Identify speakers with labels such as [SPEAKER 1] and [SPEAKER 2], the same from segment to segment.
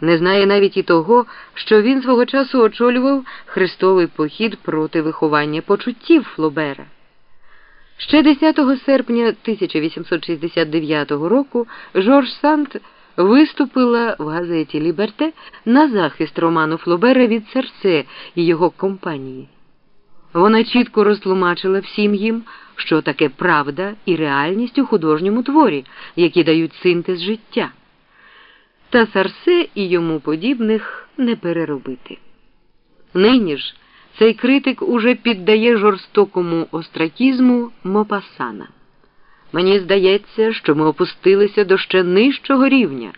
[SPEAKER 1] Не знає навіть і того, що він свого часу очолював хрестовий похід проти виховання почуттів Флобера. Ще 10 серпня 1869 року Жорж Сант виступила в газеті Ліберте на захист роману Флобера від Серце і його компанії. Вона чітко розтлумачила всім їм, що таке правда і реальність у художньому творі, які дають синтез життя. Та Сарсе і йому подібних не переробити. Нині ж цей критик уже піддає жорстокому остракізму Мопасана. Мені здається, що ми опустилися до ще нижчого рівня.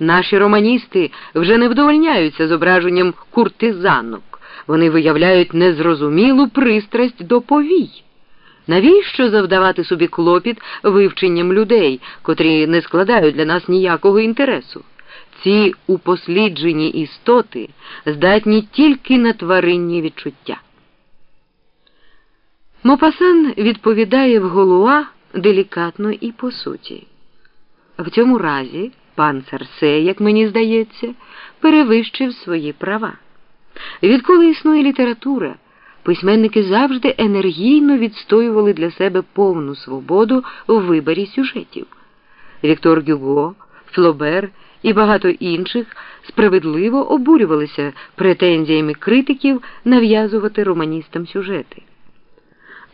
[SPEAKER 1] Наші романісти вже не вдовольняються зображенням куртизанок. Вони виявляють незрозумілу пристрасть до повій. Навіщо завдавати собі клопіт вивченням людей, котрі не складають для нас ніякого інтересу? Ці упосліджені істоти здатні тільки на тваринні відчуття. Мопасан відповідає в Голуа делікатно і по суті. В цьому разі пан Сарсе, як мені здається, перевищив свої права. Відколи існує література, письменники завжди енергійно відстоювали для себе повну свободу у виборі сюжетів. Віктор Гюго, Флобер і багато інших справедливо обурювалися претензіями критиків нав'язувати романістам сюжети.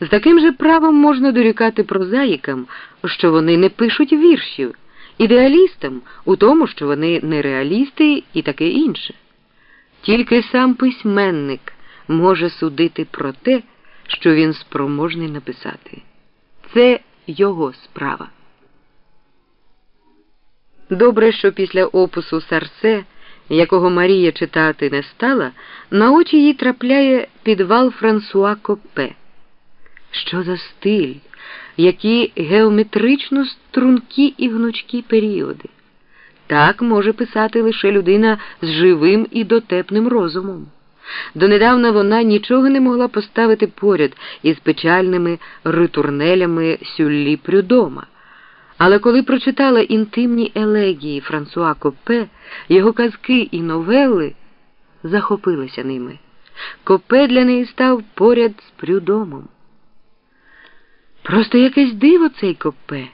[SPEAKER 1] З таким же правом можна дорікати прозаїкам, що вони не пишуть віршів, ідеалістам у тому, що вони не реалісти і таке інше. Тільки сам письменник може судити про те, що він спроможний написати. Це його справа. Добре, що після опису Сарсе, якого Марія читати не стала, на очі їй трапляє підвал Франсуа Копе. Що за стиль, які геометрично стрункі і гнучкі періоди. Так може писати лише людина з живим і дотепним розумом. Донедавна вона нічого не могла поставити поряд із печальними ритурнелями Сюллі Прюдома. Але коли прочитала інтимні елегії Франсуа Копе, його казки і новели, захопилася ними. Копе для неї став поряд з Прюдомом. Просто якесь диво цей Копе.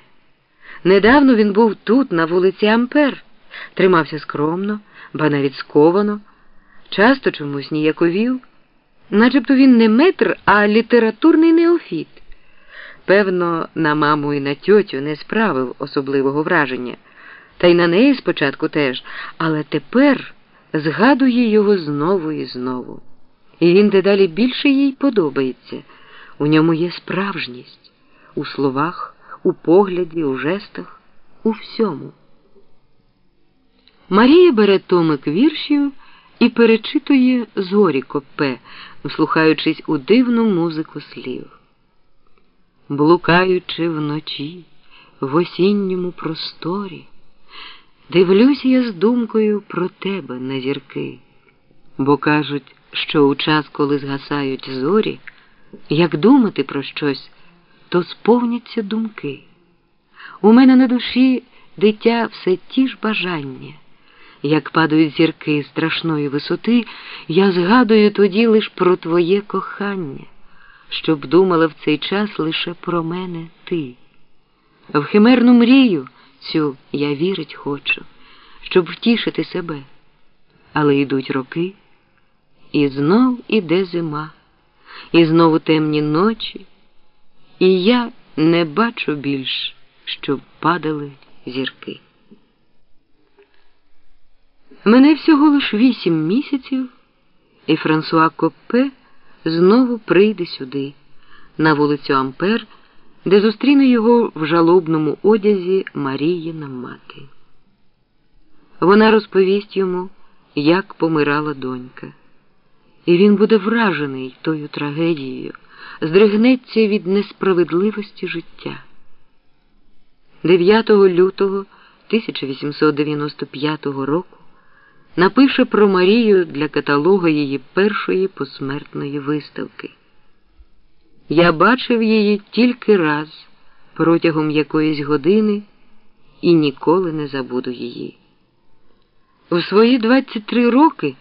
[SPEAKER 1] Недавно він був тут, на вулиці Ампер, тримався скромно, ба навіть сковано, часто чомусь ніяковів, начебто він не метр, а літературний неофіт. Певно, на маму і на тьотю не справив особливого враження, та й на неї спочатку теж, але тепер згадує його знову і знову. І він дедалі більше їй подобається. У ньому є справжність у словах, у погляді, у жестах, у всьому. Марія бере томик віршів і перечитує зорі копе, вслухаючись у дивну музику слів блукаючи вночі в осінньому просторі, дивлюсь я з думкою про тебе на зірки, бо кажуть, що у час, коли згасають зорі, як думати про щось, то сповняться думки. У мене на душі дитя все ті ж бажання. Як падають зірки страшної висоти, я згадую тоді лиш про твоє кохання щоб думала в цей час лише про мене ти. В химерну мрію цю я вірить хочу, щоб втішити себе. Але йдуть роки, і знов іде зима, і знову темні ночі, і я не бачу більш, щоб падали зірки. Мене всього лиш вісім місяців, і Франсуа Копе знову прийде сюди, на вулицю Ампер, де зустріне його в жалобному одязі Маріїна мати. Вона розповість йому, як помирала донька, і він буде вражений тою трагедією, здригнеться від несправедливості життя. 9 лютого 1895 року напише про Марію для каталога її першої посмертної виставки. Я бачив її тільки раз протягом якоїсь години і ніколи не забуду її. У свої 23 роки